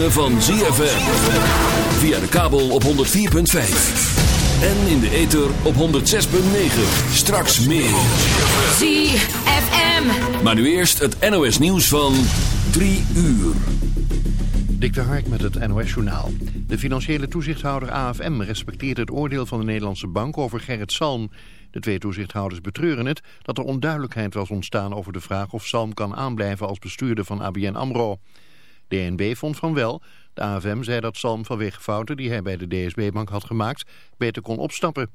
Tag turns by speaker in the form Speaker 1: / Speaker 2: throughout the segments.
Speaker 1: ritme van ZFM. Via de kabel op 104.5. En in de ether op 106.9. Straks meer.
Speaker 2: ZFM.
Speaker 1: Maar nu eerst het NOS nieuws van 3 uur.
Speaker 3: Dik de Hark met het NOS-journaal. De financiële toezichthouder AFM respecteert het oordeel van de Nederlandse Bank over Gerrit Salm. De twee toezichthouders betreuren het dat er onduidelijkheid was ontstaan over de vraag of Salm kan aanblijven als bestuurder van ABN AMRO. DNB vond van wel. De AFM zei dat Salm vanwege fouten die hij bij de DSB-bank had gemaakt beter kon opstappen.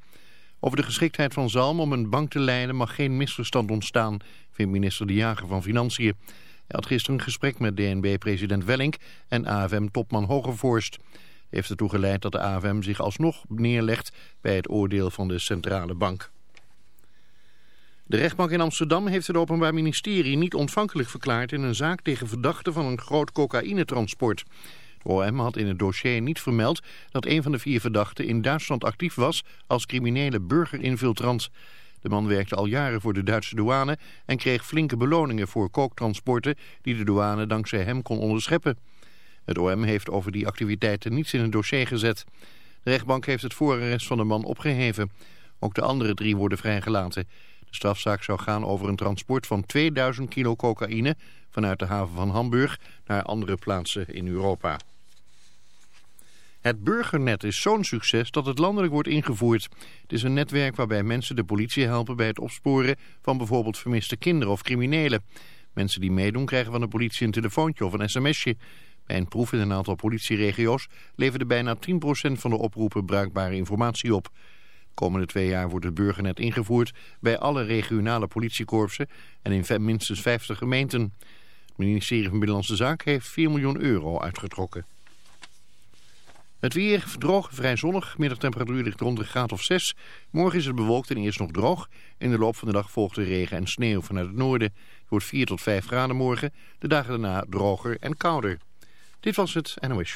Speaker 3: Over de geschiktheid van Zalm om een bank te leiden mag geen misverstand ontstaan, vindt minister De Jager van Financiën. Hij had gisteren een gesprek met DNB-president Wellink en AFM-topman Hogevorst. Heeft ertoe geleid dat de AFM zich alsnog neerlegt bij het oordeel van de centrale bank. De rechtbank in Amsterdam heeft het Openbaar Ministerie niet ontvankelijk verklaard in een zaak tegen verdachten van een groot cocaïnetransport. De OM had in het dossier niet vermeld dat een van de vier verdachten in Duitsland actief was als criminele burgerinfiltrant. De man werkte al jaren voor de Duitse douane en kreeg flinke beloningen voor kooktransporten die de douane dankzij hem kon onderscheppen. Het OM heeft over die activiteiten niets in het dossier gezet. De rechtbank heeft het voorarrest van de man opgeheven. Ook de andere drie worden vrijgelaten. Strafzaak zou gaan over een transport van 2000 kilo cocaïne vanuit de haven van Hamburg naar andere plaatsen in Europa. Het burgernet is zo'n succes dat het landelijk wordt ingevoerd. Het is een netwerk waarbij mensen de politie helpen bij het opsporen van bijvoorbeeld vermiste kinderen of criminelen. Mensen die meedoen krijgen van de politie een telefoontje of een sms'je. Bij een proef in een aantal politieregio's leverde bijna 10% van de oproepen bruikbare informatie op. De komende twee jaar wordt het burgernet ingevoerd bij alle regionale politiekorpsen en in minstens 50 gemeenten. Het ministerie van Binnenlandse Zaken heeft 4 miljoen euro uitgetrokken. Het weer droog, vrij zonnig. Middagtemperatuur ligt rond een graad of 6. Morgen is het bewolkt en eerst nog droog. In de loop van de dag volgt regen en sneeuw vanuit het noorden. Het wordt 4 tot 5 graden morgen. De dagen daarna droger en kouder. Dit was het NOS.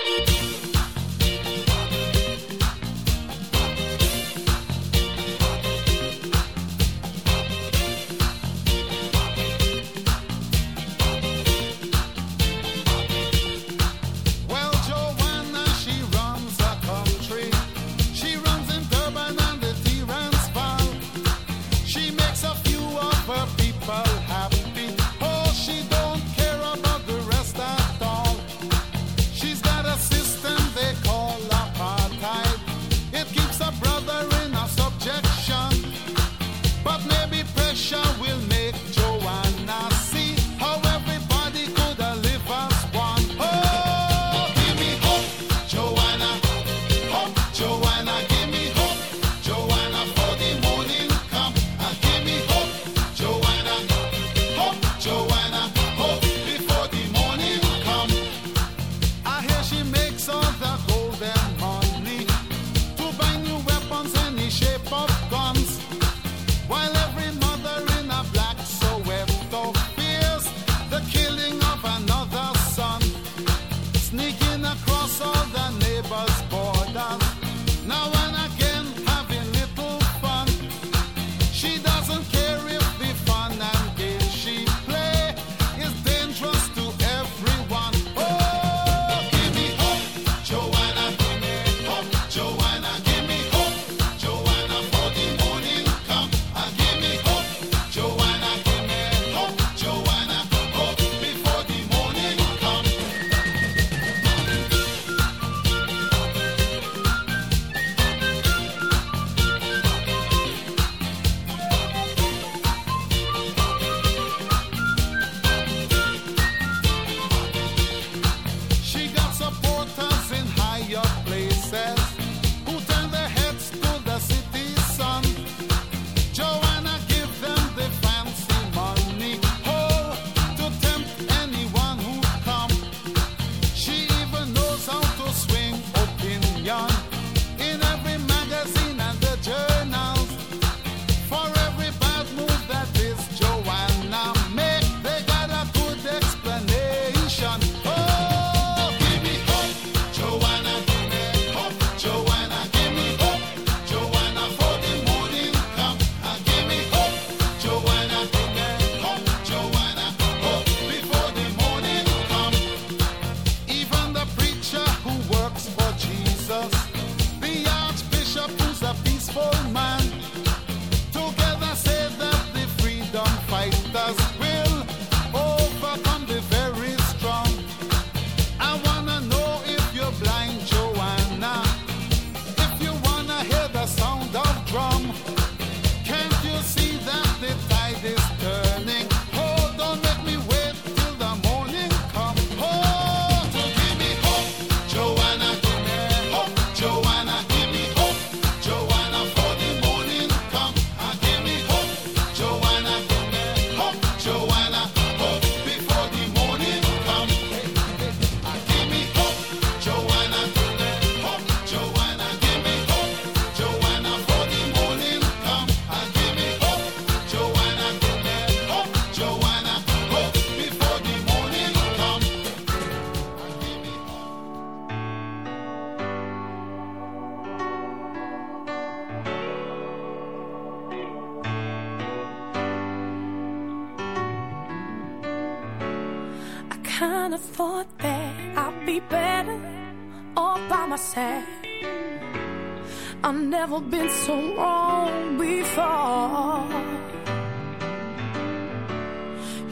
Speaker 4: so wrong before.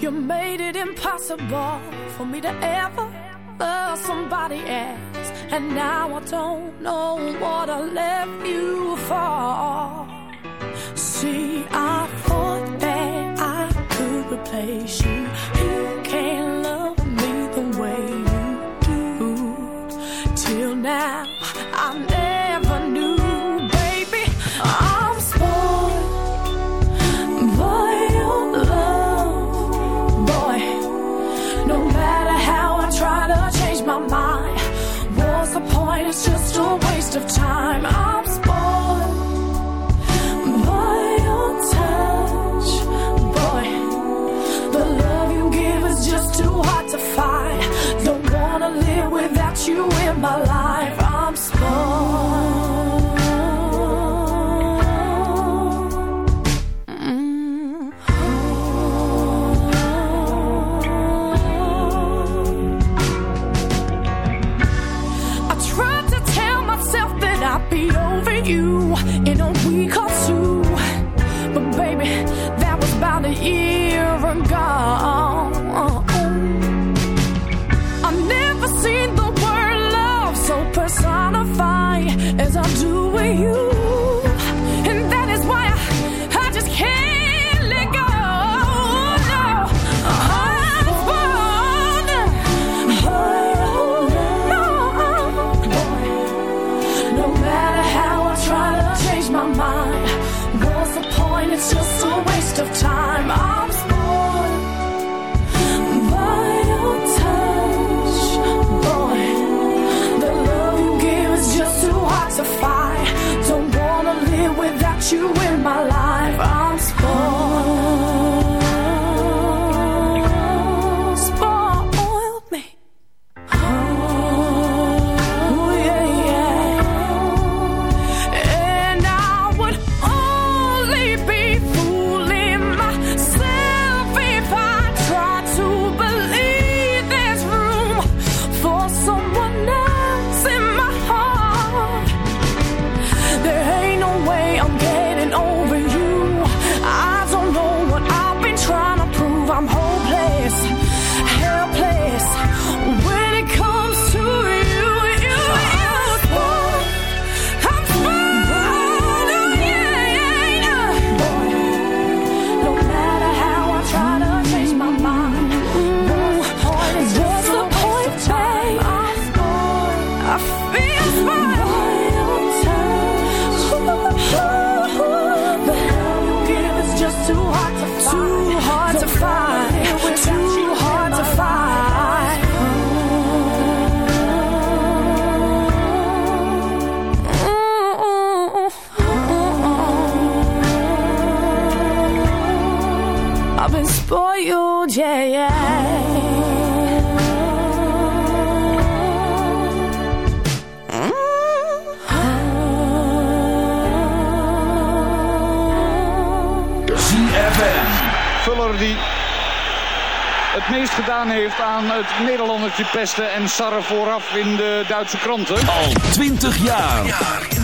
Speaker 4: You made it impossible for me to ever love somebody else. And now I don't know what I left you for. the ear of God. yeah, yeah. Mm.
Speaker 5: Ah.
Speaker 6: ZFM.
Speaker 7: Vuller die het meest gedaan heeft aan het Nederlandertje pesten en sarren vooraf in de Duitse kranten.
Speaker 6: Al 20 jaar.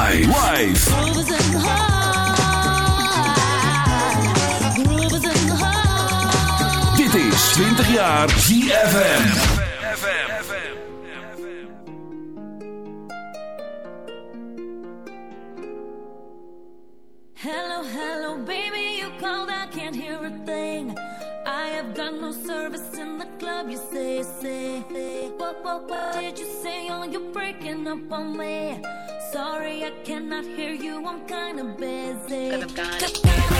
Speaker 6: Live. Live. Dit is 20 jaar ZFM.
Speaker 8: Hello, hello, baby, you called, I can't hear a thing. I have got no service in the club, you say, say. What, what, what did you say? Oh, you're breaking up on me. Sorry, I cannot hear you. I'm kinda busy. Cause I'm kinda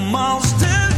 Speaker 9: Kom als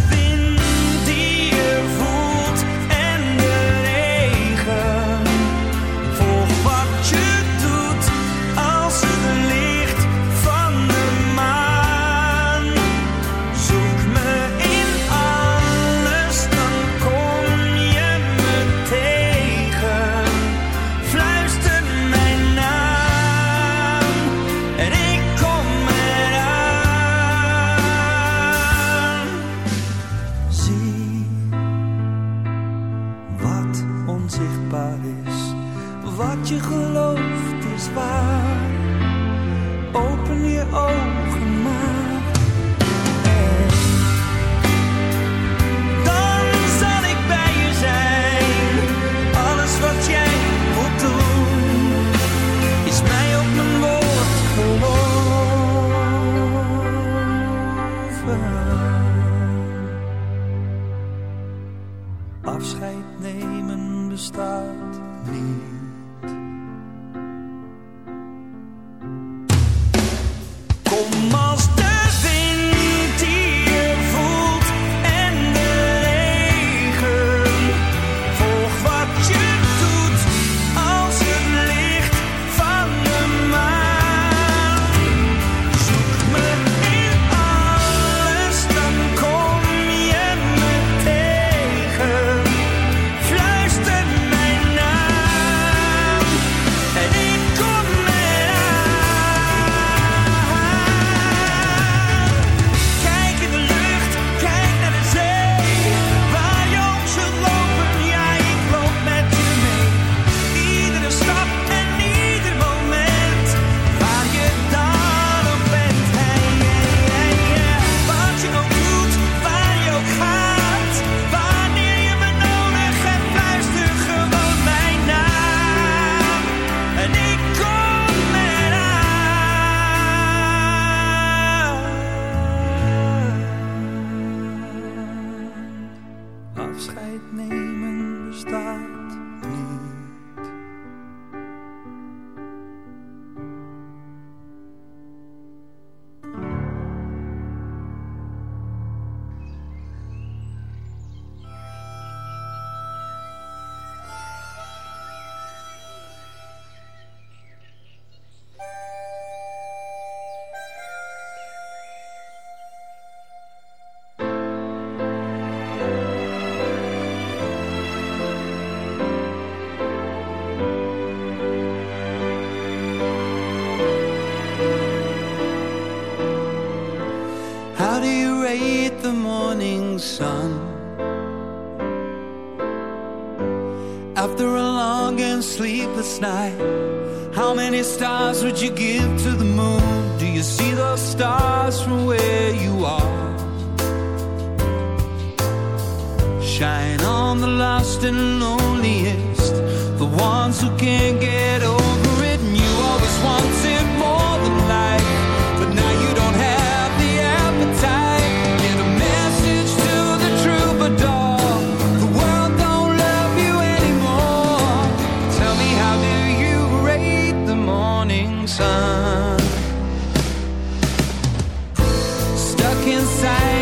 Speaker 9: inside.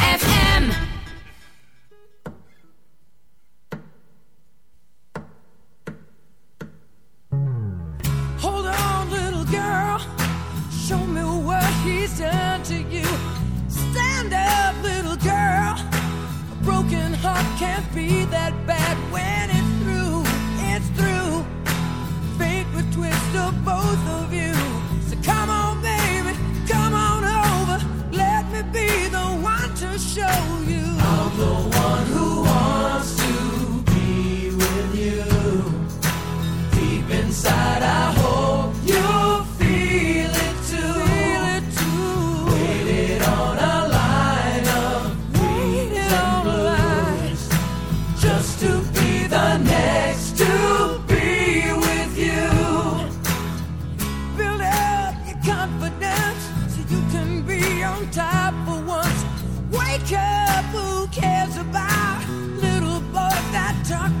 Speaker 5: on top for once. Wake up, who cares about little boys that talk?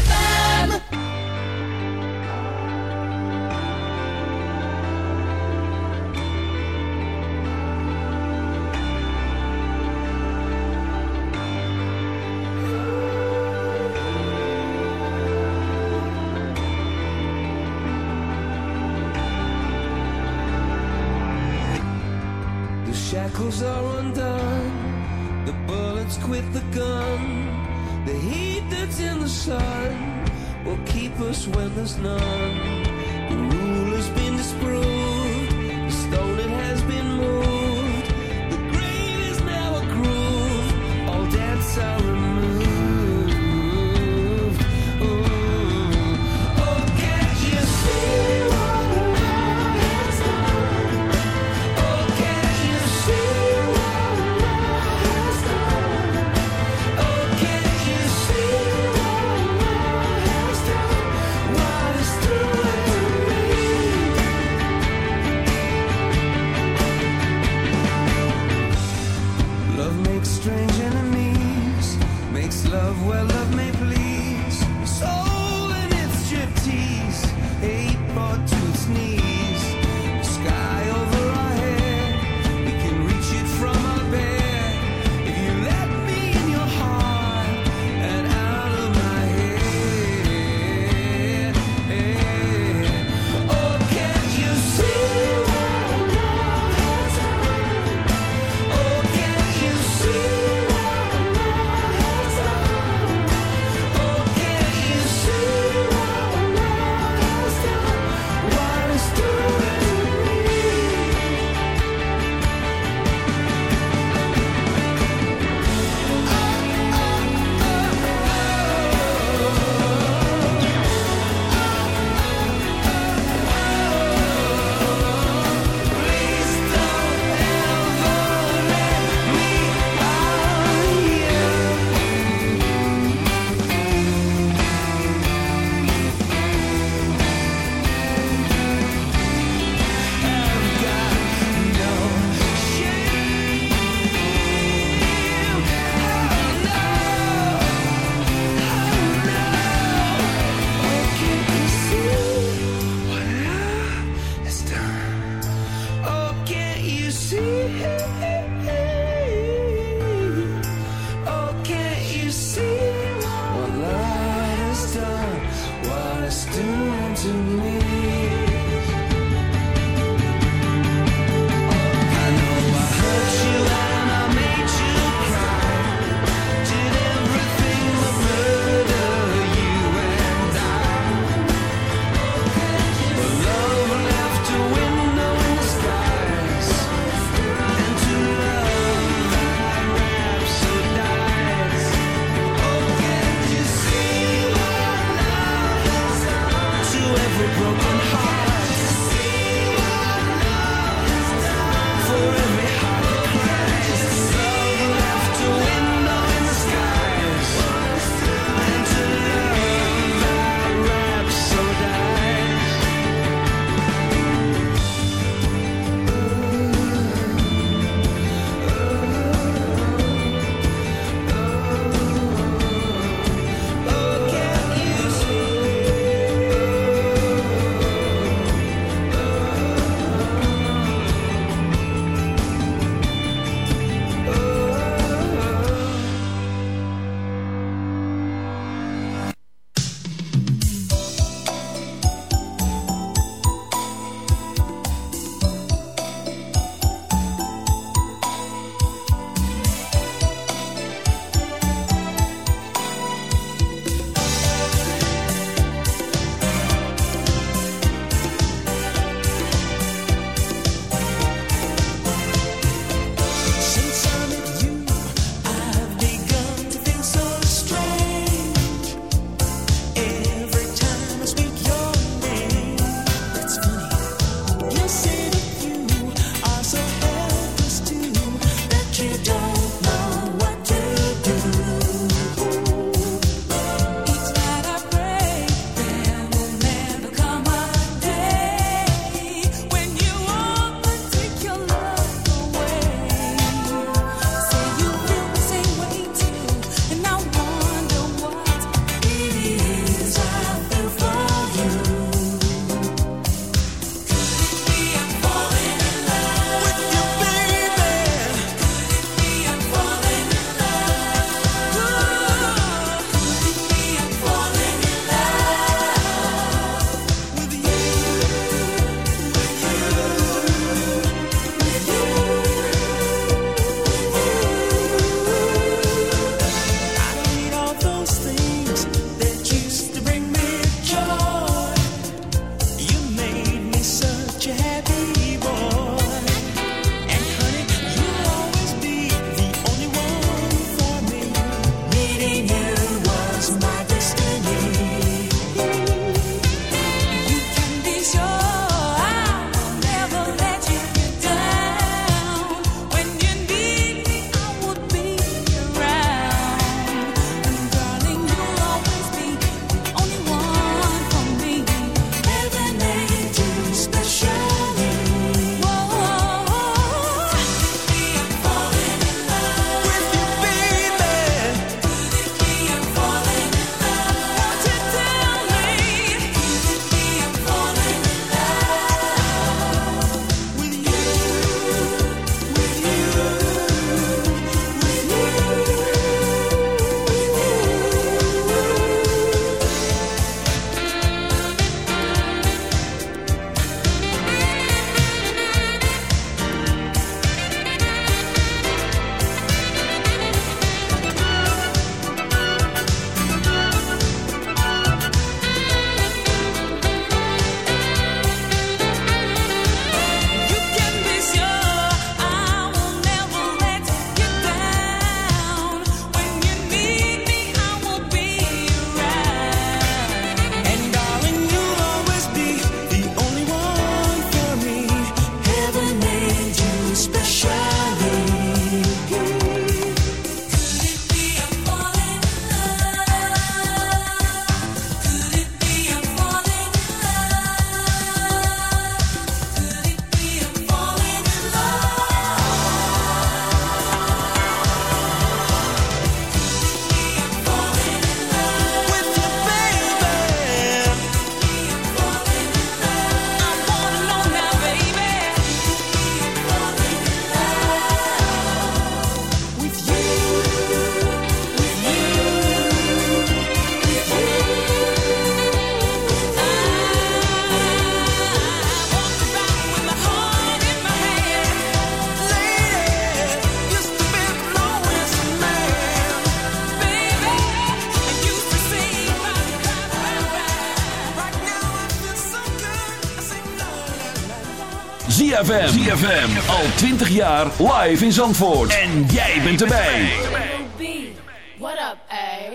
Speaker 9: Miracles are undone. The bullets quit the gun. The heat that's in the sun will keep us when there's none.
Speaker 1: ZFM. Al 20 jaar live in Zandvoort. En jij bent erbij.
Speaker 10: What up, A?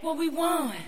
Speaker 10: What we want?